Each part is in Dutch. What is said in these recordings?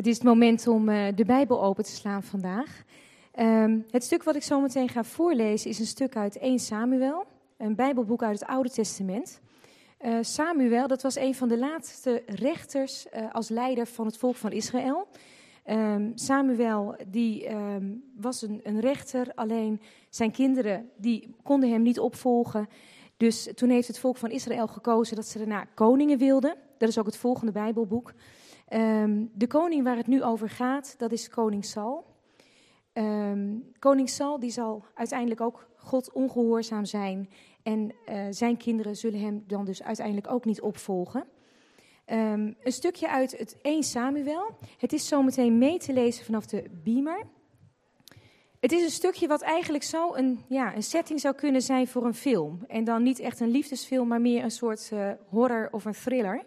Het is het moment om uh, de Bijbel open te slaan vandaag. Um, het stuk wat ik zo meteen ga voorlezen is een stuk uit 1 Samuel, een Bijbelboek uit het Oude Testament. Uh, Samuel, dat was een van de laatste rechters uh, als leider van het volk van Israël. Um, Samuel die um, was een, een, rechter, alleen zijn kinderen die konden hem niet opvolgen. Dus toen heeft het volk van Israël gekozen dat ze daarna koningen wilden. Dat is ook het volgende Bijbelboek. Um, de koning waar het nu over gaat, dat is koning Saul. Um, koning Saul die zal uiteindelijk ook God ongehoorzaam zijn. En uh, zijn kinderen zullen hem dan dus uiteindelijk ook niet opvolgen. Um, een stukje uit het 1 Samuel. Het is zometeen mee te lezen vanaf de beamer. Het is een stukje wat eigenlijk zo een, ja, een setting zou kunnen zijn voor een film. En dan niet echt een liefdesfilm, maar meer een soort uh, horror of een thriller.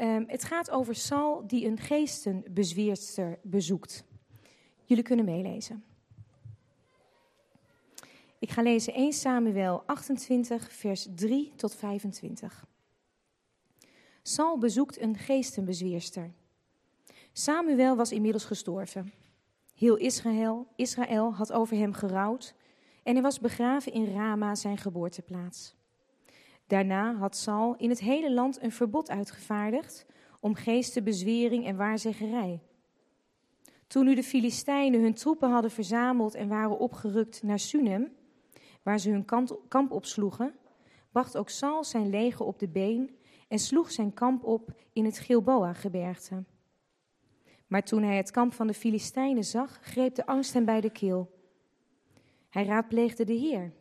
Um, het gaat over Saul die een geestenbezweerster bezoekt. Jullie kunnen meelezen. Ik ga lezen 1 Samuel 28, vers 3 tot 25. Saul bezoekt een geestenbezweerster. Samuel was inmiddels gestorven. Heel Israël, Israël had over hem gerouwd en hij was begraven in Rama, zijn geboorteplaats. Daarna had Saul in het hele land een verbod uitgevaardigd om geestenbezwering en waarzeggerij. Toen nu de Filistijnen hun troepen hadden verzameld en waren opgerukt naar Sunem, waar ze hun kamp opsloegen, bracht ook Saul zijn leger op de been en sloeg zijn kamp op in het Gilboa-gebergte. Maar toen hij het kamp van de Filistijnen zag, greep de angst hem bij de keel. Hij raadpleegde de Heer,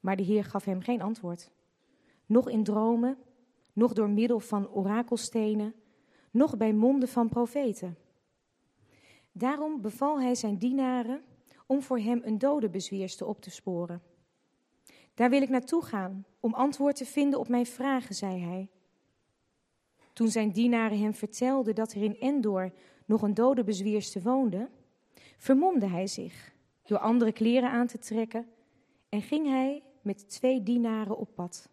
maar de Heer gaf hem geen antwoord nog in dromen, nog door middel van orakelstenen, nog bij monden van profeten. Daarom beval hij zijn dienaren om voor hem een dodenbezweerster op te sporen. Daar wil ik naartoe gaan om antwoord te vinden op mijn vragen, zei hij. Toen zijn dienaren hem vertelden dat er in Endor nog een dodenbezweerster woonde, vermomde hij zich door andere kleren aan te trekken en ging hij met twee dienaren op pad.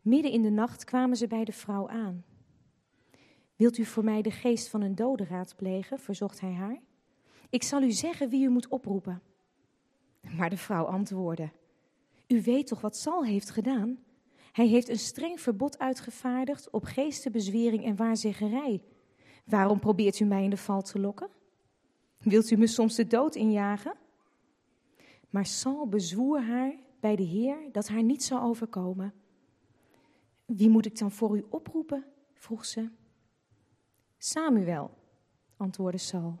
Midden in de nacht kwamen ze bij de vrouw aan. Wilt u voor mij de geest van een dode raadplegen? verzocht hij haar. Ik zal u zeggen wie u moet oproepen. Maar de vrouw antwoordde: U weet toch wat Sal heeft gedaan? Hij heeft een streng verbod uitgevaardigd op geestenbezwering en waarzeggerij. Waarom probeert u mij in de val te lokken? Wilt u me soms de dood injagen? Maar Sal bezwoer haar bij de Heer dat haar niet zou overkomen. Wie moet ik dan voor u oproepen? vroeg ze. Samuel, antwoordde Saul.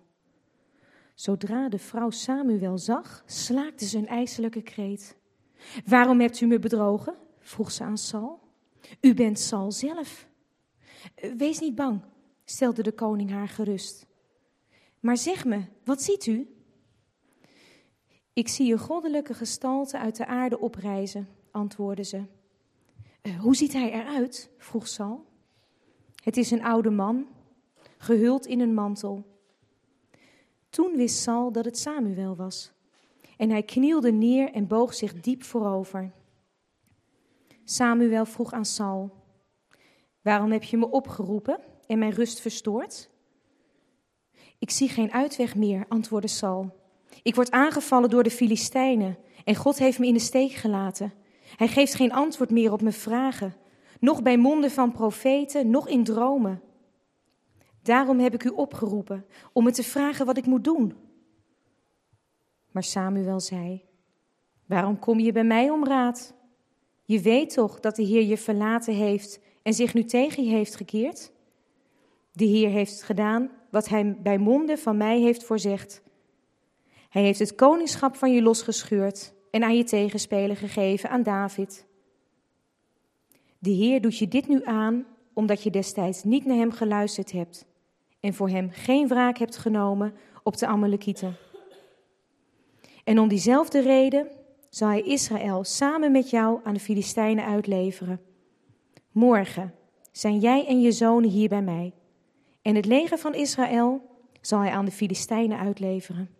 Zodra de vrouw Samuel zag, slaakte ze een ijselijke kreet. Waarom hebt u me bedrogen? vroeg ze aan Saul. U bent Saul zelf. Wees niet bang, stelde de koning haar gerust. Maar zeg me, wat ziet u? Ik zie een goddelijke gestalte uit de aarde oprijzen, antwoordde ze. Uh, hoe ziet hij eruit? vroeg Sal. Het is een oude man, gehuld in een mantel. Toen wist Sal dat het Samuel was. En hij knielde neer en boog zich diep voorover. Samuel vroeg aan Sal: Waarom heb je me opgeroepen en mijn rust verstoord? Ik zie geen uitweg meer, antwoordde Sal. Ik word aangevallen door de Filistijnen en God heeft me in de steek gelaten. Hij geeft geen antwoord meer op mijn vragen, nog bij monden van profeten, nog in dromen. Daarom heb ik u opgeroepen om me te vragen wat ik moet doen. Maar Samuel zei: Waarom kom je bij mij om raad? Je weet toch dat de Heer je verlaten heeft en zich nu tegen je heeft gekeerd? De Heer heeft gedaan wat hij bij monden van mij heeft voorzegd. Hij heeft het koningschap van je losgescheurd en aan je tegenspeler gegeven, aan David. De Heer doet je dit nu aan omdat je destijds niet naar hem geluisterd hebt en voor hem geen wraak hebt genomen op de Amalekieten. En om diezelfde reden zal hij Israël samen met jou aan de Filistijnen uitleveren. Morgen zijn jij en je zonen hier bij mij. En het leger van Israël zal hij aan de Filistijnen uitleveren.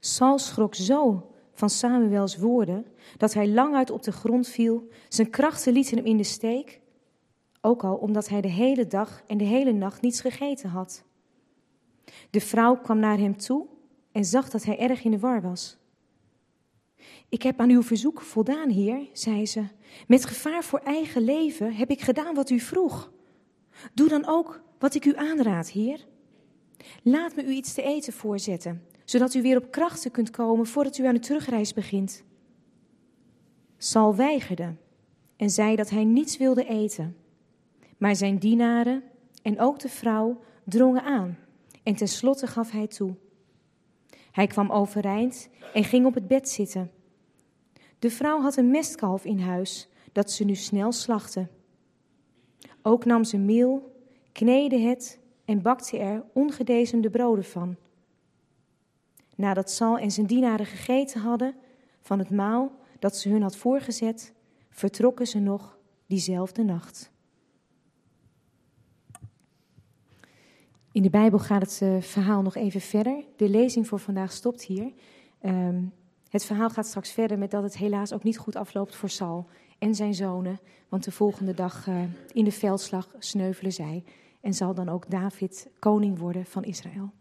Saul schrok zo van Samuels woorden dat hij lang uit op de grond viel. Zijn krachten lieten hem in de steek. ook al omdat hij de hele dag en de hele nacht niets gegeten had. De vrouw kwam naar hem toe en zag dat hij erg in de war was. Ik heb aan uw verzoek voldaan, heer, zei ze. Met gevaar voor eigen leven heb ik gedaan wat u vroeg. Doe dan ook wat ik u aanraad, heer. Laat me u iets te eten voorzetten, zodat u weer op krachten kunt komen voordat u aan de terugreis begint. Sal weigerde en zei dat hij niets wilde eten. Maar zijn dienaren en ook de vrouw drongen aan en tenslotte gaf hij toe. Hij kwam overeind en ging op het bed zitten. De vrouw had een mestkalf in huis dat ze nu snel slachtte. Ook nam ze meel, kneedde het en bakte er ongedezemde broden van. Nadat Sal en zijn dienaren gegeten hadden van het maal dat ze hun had voorgezet, vertrokken ze nog diezelfde nacht. In de Bijbel gaat het uh, verhaal nog even verder. De lezing voor vandaag stopt hier. Um, het verhaal gaat straks verder met dat het helaas ook niet goed afloopt voor Sal en zijn zonen. Want de volgende dag uh, in de veldslag sneuvelen zij. En zal dan ook David koning worden van Israël.